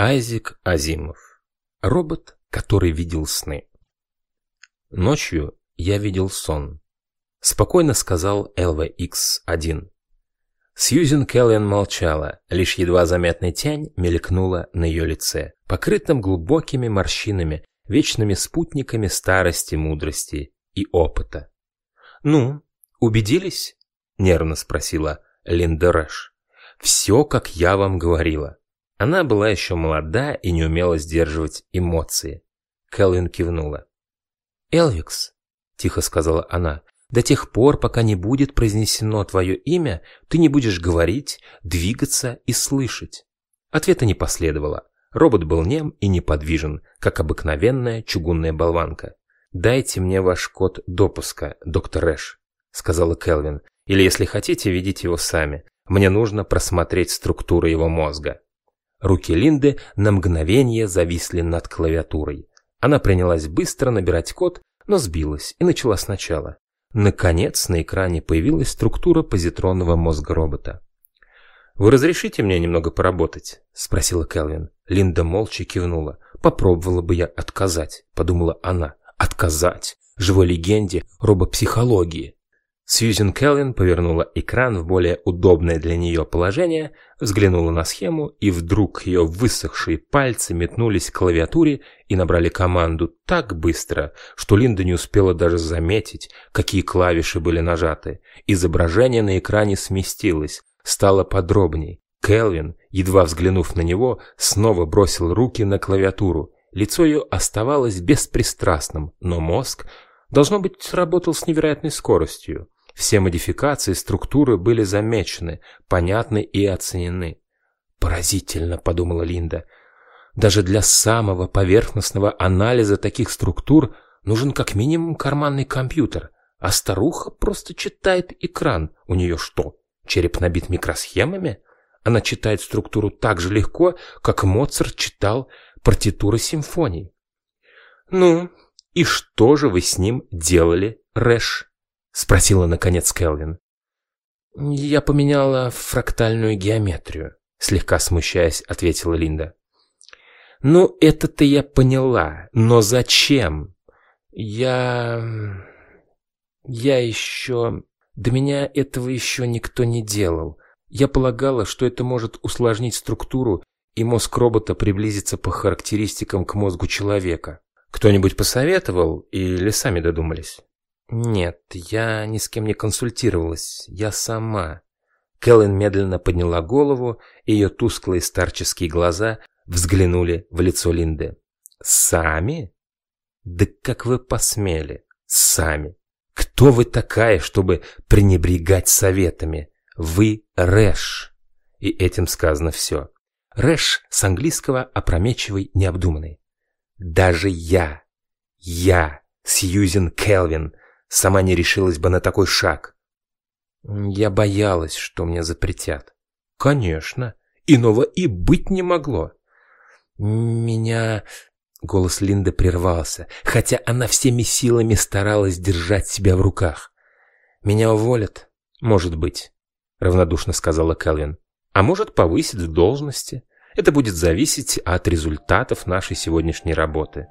Айзек Азимов. Робот, который видел сны. Ночью я видел сон. Спокойно сказал LVX-1. Сьюзен Келлен молчала, лишь едва заметная тень мелькнула на ее лице, покрытым глубокими морщинами, вечными спутниками старости, мудрости и опыта. «Ну, убедились?» — нервно спросила Линда Рэш. «Все, как я вам говорила. Она была еще молода и не умела сдерживать эмоции. Кэлвин кивнула. «Элвикс», — тихо сказала она, — «до тех пор, пока не будет произнесено твое имя, ты не будешь говорить, двигаться и слышать». Ответа не последовало. Робот был нем и неподвижен, как обыкновенная чугунная болванка. «Дайте мне ваш код допуска, доктор Рэш», — сказала Келвин. «Или, если хотите, видите его сами. Мне нужно просмотреть структуру его мозга». Руки Линды на мгновение зависли над клавиатурой. Она принялась быстро набирать код, но сбилась и начала сначала. Наконец на экране появилась структура позитронного мозга робота. «Вы разрешите мне немного поработать?» – спросила Келвин. Линда молча кивнула. «Попробовала бы я отказать», – подумала она. «Отказать? Живой легенде робопсихологии». Сьюзен Келвин повернула экран в более удобное для нее положение, взглянула на схему, и вдруг ее высохшие пальцы метнулись к клавиатуре и набрали команду так быстро, что Линда не успела даже заметить, какие клавиши были нажаты. Изображение на экране сместилось, стало подробней. Келвин, едва взглянув на него, снова бросил руки на клавиатуру. Лицо ее оставалось беспристрастным, но мозг, должно быть, работал с невероятной скоростью. Все модификации структуры были замечены, понятны и оценены. «Поразительно», — подумала Линда. «Даже для самого поверхностного анализа таких структур нужен как минимум карманный компьютер, а старуха просто читает экран. У нее что, череп набит микросхемами? Она читает структуру так же легко, как Моцарт читал партитуры симфоний». «Ну, и что же вы с ним делали, Рэш?» Спросила, наконец, Келвин. «Я поменяла фрактальную геометрию», слегка смущаясь, ответила Линда. «Ну, это-то я поняла, но зачем? Я... я еще... До меня этого еще никто не делал. Я полагала, что это может усложнить структуру, и мозг робота приблизится по характеристикам к мозгу человека. Кто-нибудь посоветовал или сами додумались?» «Нет, я ни с кем не консультировалась, я сама». Кэлен медленно подняла голову, и ее тусклые старческие глаза взглянули в лицо Линды. «Сами? Да как вы посмели? Сами? Кто вы такая, чтобы пренебрегать советами? Вы Рэш». И этим сказано все. Рэш с английского опрометчивый, необдуманный. Даже я, я, Сьюзен Келвин, сама не решилась бы на такой шаг. Я боялась, что мне запретят. Конечно, иного и быть не могло. Меня... Голос Линды прервался, хотя она всеми силами старалась держать себя в руках. «Меня уволят?» «Может быть», — равнодушно сказала Кэлвин. «А может, повысить в должности. Это будет зависеть от результатов нашей сегодняшней работы».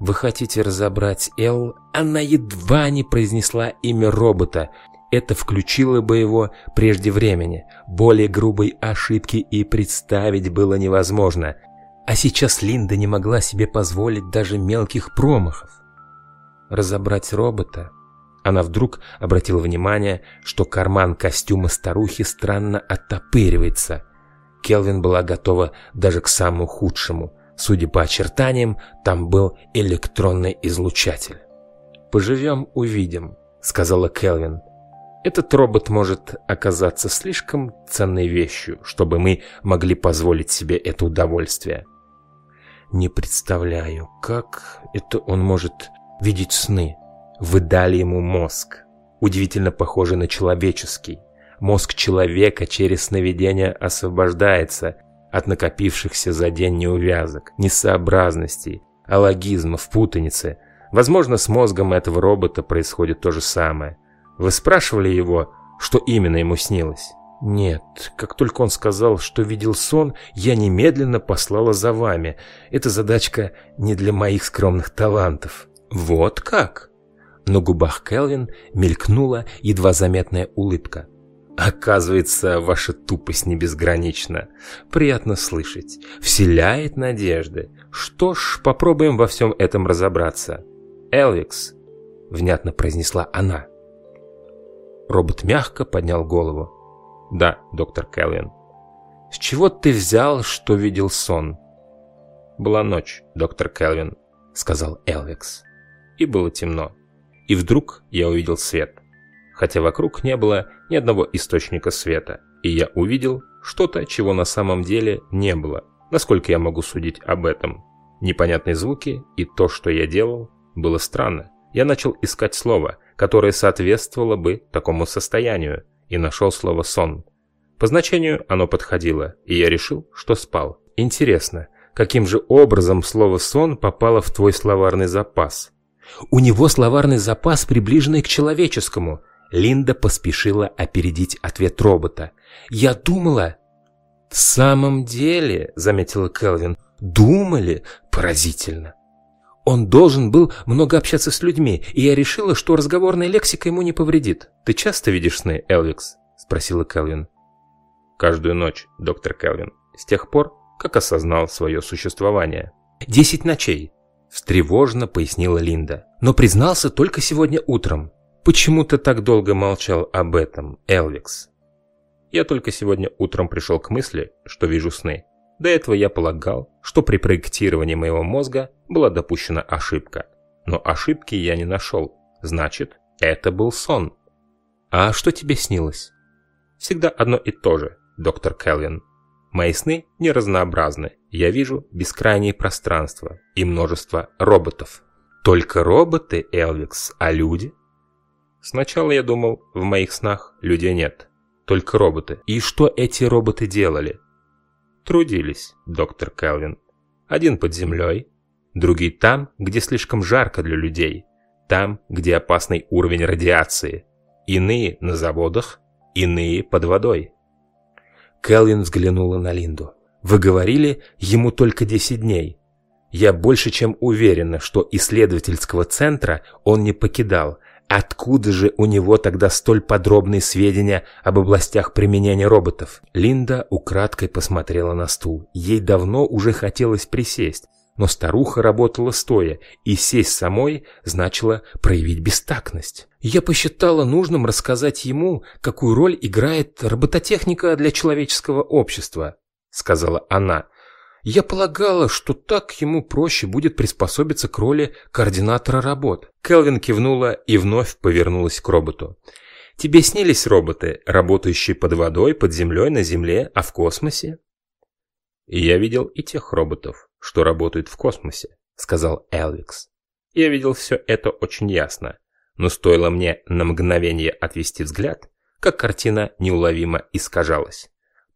Вы хотите разобрать Эл? Она едва не произнесла имя робота. Это включило бы его прежде времени. Более грубой ошибки и представить было невозможно. А сейчас Линда не могла себе позволить даже мелких промахов. Разобрать робота? Она вдруг обратила внимание, что карман костюма старухи странно оттопыривается. Келвин была готова даже к самому худшему. Судя по очертаниям, там был электронный излучатель. «Поживем, увидим», — сказала Келвин. «Этот робот может оказаться слишком ценной вещью, чтобы мы могли позволить себе это удовольствие». «Не представляю, как это он может видеть сны. Вы дали ему мозг, удивительно похожий на человеческий. Мозг человека через сновидение освобождается от накопившихся за день неувязок, несообразностей, алогизмов, путаницы. Возможно, с мозгом этого робота происходит то же самое. Вы спрашивали его, что именно ему снилось? Нет, как только он сказал, что видел сон, я немедленно послала за вами. Эта задачка не для моих скромных талантов. Вот как? На губах Келвин мелькнула едва заметная улыбка. Оказывается, ваша тупость не безгранична. Приятно слышать. Вселяет надежды. Что ж, попробуем во всем этом разобраться. Элвикс, внятно произнесла она. Робот мягко поднял голову. «Да, доктор Келвин». «С чего ты взял, что видел сон?» «Была ночь, доктор Келвин», — сказал Элвикс. И было темно. И вдруг я увидел свет. Хотя вокруг не было ни одного источника света. И я увидел что-то, чего на самом деле не было. Насколько я могу судить об этом? Непонятные звуки и то, что я делал, было странно. Я начал искать слово, которое соответствовало бы такому состоянию, и нашел слово «сон». По значению оно подходило, и я решил, что спал. Интересно, каким же образом слово «сон» попало в твой словарный запас? У него словарный запас, приближенный к человеческому. Линда поспешила опередить ответ робота. «Я думала...» «В самом деле», — заметила Келвин, — «думали? Поразительно. Он должен был много общаться с людьми, и я решила, что разговорная лексика ему не повредит. Ты часто видишь сны, Элвикс? спросила Келвин. Каждую ночь, доктор Келвин, с тех пор, как осознал свое существование. Десять ночей, встревожно пояснила Линда. Но признался только сегодня утром. Почему ты так долго молчал об этом, Элвикс? Я только сегодня утром пришел к мысли, что вижу сны. До этого я полагал, что при проектировании моего мозга была допущена ошибка. Но ошибки я не нашел. Значит, это был сон. А что тебе снилось? Всегда одно и то же, доктор Келвин. Мои сны не разнообразны. Я вижу бескрайние пространства и множество роботов. Только роботы, Элвикс, а люди? Сначала я думал, в моих снах людей нет. Только роботы. И что эти роботы делали? Трудились, доктор Келвин. Один под землей, другие там, где слишком жарко для людей, там, где опасный уровень радиации. Иные на заводах, иные под водой. Келвин взглянула на Линду. «Вы говорили, ему только 10 дней. Я больше чем уверена, что исследовательского центра он не покидал, Откуда же у него тогда столь подробные сведения об областях применения роботов? Линда украдкой посмотрела на стул. Ей давно уже хотелось присесть, но старуха работала стоя, и сесть самой значило проявить бестактность. Я посчитала нужным рассказать ему, какую роль играет робототехника для человеческого общества, сказала она. Я полагала, что так ему проще будет приспособиться к роли координатора работ. Келвин кивнула и вновь повернулась к роботу. Тебе снились роботы, работающие под водой, под землей, на земле, а в космосе? Я видел и тех роботов, что работают в космосе, сказал Элвикс. Я видел все это очень ясно, но стоило мне на мгновение отвести взгляд, как картина неуловимо искажалась.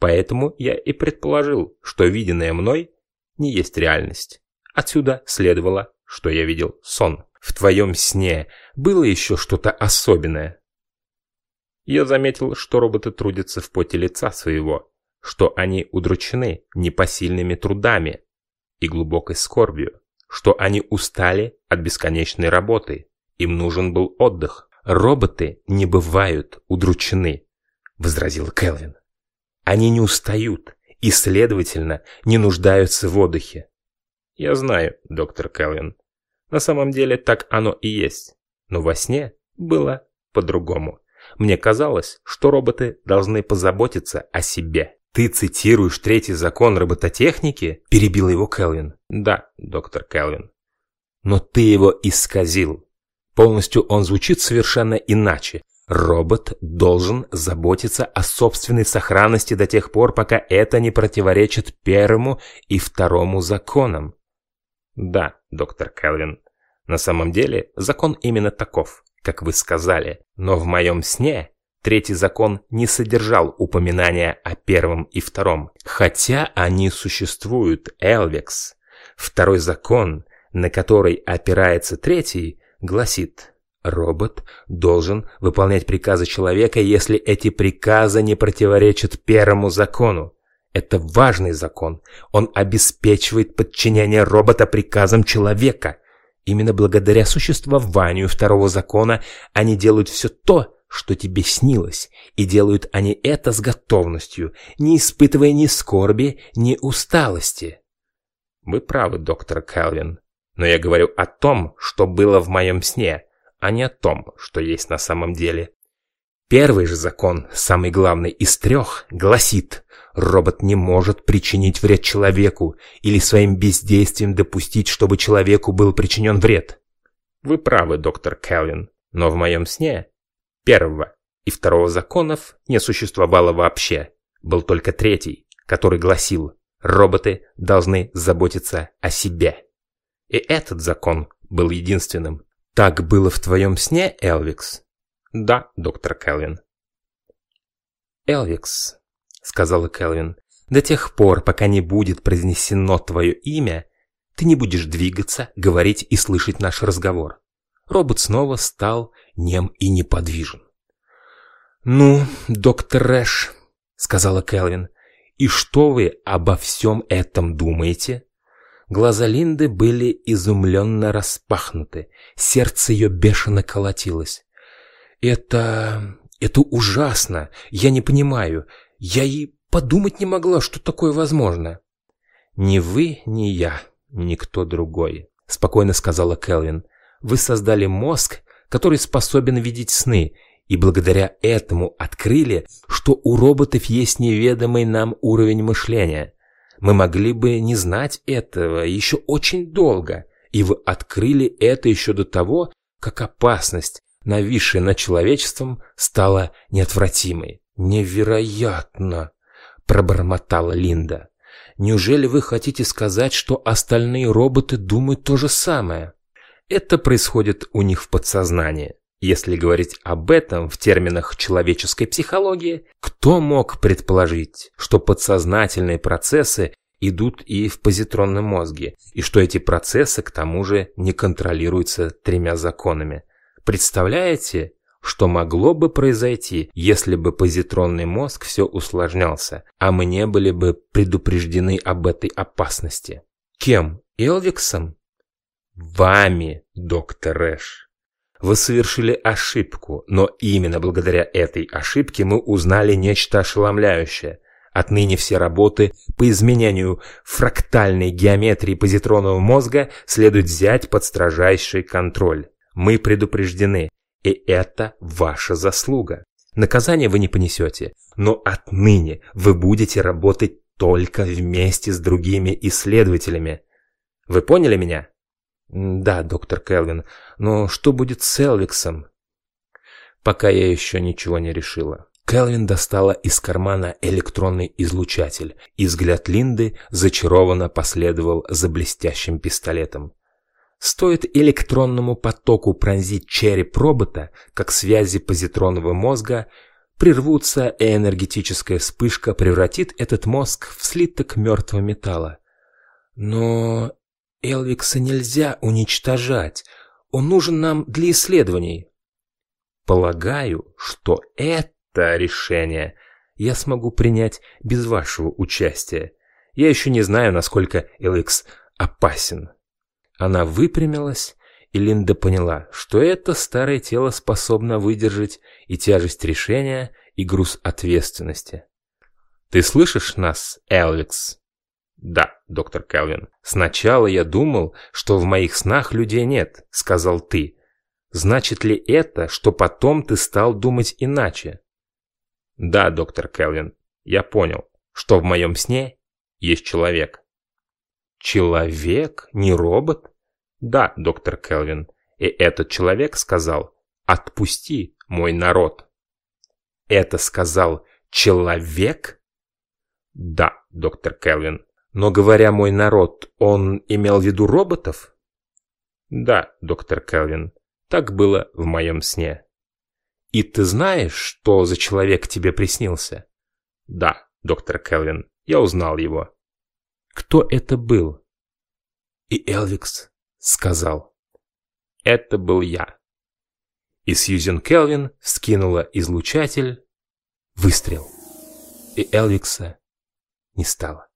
Поэтому я и предположил, что виденное мной не есть реальность. Отсюда следовало, что я видел сон. В твоем сне было еще что-то особенное. Я заметил, что роботы трудятся в поте лица своего, что они удручены непосильными трудами и глубокой скорбью, что они устали от бесконечной работы, им нужен был отдых. Роботы не бывают удручены, возразил Келвин. Они не устают и, следовательно, не нуждаются в отдыхе. Я знаю, доктор Келвин. На самом деле так оно и есть. Но во сне было по-другому. Мне казалось, что роботы должны позаботиться о себе. «Ты цитируешь третий закон робототехники?» – перебил его Келвин. «Да, доктор Келвин». «Но ты его исказил. Полностью он звучит совершенно иначе. Робот должен заботиться о собственной сохранности до тех пор, пока это не противоречит первому и второму законам. Да, доктор Келвин, на самом деле закон именно таков, как вы сказали, но в моем сне третий закон не содержал упоминания о первом и втором, хотя они существуют, Элвекс. Второй закон, на который опирается третий, гласит Робот должен выполнять приказы человека, если эти приказы не противоречат первому закону. Это важный закон. Он обеспечивает подчинение робота приказам человека. Именно благодаря существованию второго закона они делают все то, что тебе снилось, и делают они это с готовностью, не испытывая ни скорби, ни усталости. Вы правы, доктор Келвин, но я говорю о том, что было в моем сне, а не о том, что есть на самом деле. Первый же закон, самый главный из трех, гласит, робот не может причинить вред человеку или своим бездействием допустить, чтобы человеку был причинен вред. Вы правы, доктор Келвин, но в моем сне первого и второго законов не существовало вообще. Был только третий, который гласил, роботы должны заботиться о себе. И этот закон был единственным. Так было в твоем сне, Элвикс? «Да, доктор Келвин». «Элвикс», — сказала Келвин, — «до тех пор, пока не будет произнесено твое имя, ты не будешь двигаться, говорить и слышать наш разговор». Робот снова стал нем и неподвижен. «Ну, доктор Рэш», — сказала Келвин, — «и что вы обо всем этом думаете?» Глаза Линды были изумленно распахнуты, сердце ее бешено колотилось. «Это... это ужасно. Я не понимаю. Я и подумать не могла, что такое возможно». «Ни вы, ни я, никто другой», — спокойно сказала Келвин. «Вы создали мозг, который способен видеть сны, и благодаря этому открыли, что у роботов есть неведомый нам уровень мышления. Мы могли бы не знать этого еще очень долго, и вы открыли это еще до того, как опасность, нависшая над человечеством, стала неотвратимой. «Невероятно!» – пробормотала Линда. «Неужели вы хотите сказать, что остальные роботы думают то же самое?» Это происходит у них в подсознании. Если говорить об этом в терминах человеческой психологии, кто мог предположить, что подсознательные процессы идут и в позитронном мозге, и что эти процессы к тому же не контролируются тремя законами? Представляете, что могло бы произойти, если бы позитронный мозг все усложнялся, а мы не были бы предупреждены об этой опасности? Кем? Элвиксом? Вами, доктор Рэш. Вы совершили ошибку, но именно благодаря этой ошибке мы узнали нечто ошеломляющее. Отныне все работы по изменению фрактальной геометрии позитронного мозга следует взять под строжайший контроль. Мы предупреждены, и это ваша заслуга. Наказание вы не понесете, но отныне вы будете работать только вместе с другими исследователями. Вы поняли меня? Да, доктор Келвин, но что будет с Элвиксом? Пока я еще ничего не решила. Келвин достала из кармана электронный излучатель, и взгляд Линды зачарованно последовал за блестящим пистолетом. Стоит электронному потоку пронзить череп робота, как связи позитронного мозга прервутся, и энергетическая вспышка превратит этот мозг в слиток мертвого металла. Но Элвикса нельзя уничтожать. Он нужен нам для исследований. Полагаю, что это решение я смогу принять без вашего участия. Я еще не знаю, насколько Эликс опасен. Она выпрямилась, и Линда поняла, что это старое тело способно выдержать и тяжесть решения, и груз ответственности. «Ты слышишь нас, Элвикс?» «Да, доктор Келвин. Сначала я думал, что в моих снах людей нет», — сказал ты. «Значит ли это, что потом ты стал думать иначе?» «Да, доктор Келвин. Я понял, что в моем сне есть человек». «Человек? Не робот?» «Да, доктор Келвин. И этот человек сказал, отпусти мой народ». «Это сказал человек?» «Да, доктор Келвин. Но говоря «мой народ», он имел в виду роботов?» «Да, доктор Келвин. Так было в моем сне». «И ты знаешь, что за человек тебе приснился?» «Да, доктор Келвин. Я узнал его». «Кто это был?» И Элвикс сказал. «Это был я». И Сьюзен Келвин скинула излучатель. Выстрел. И Элвикса не стало.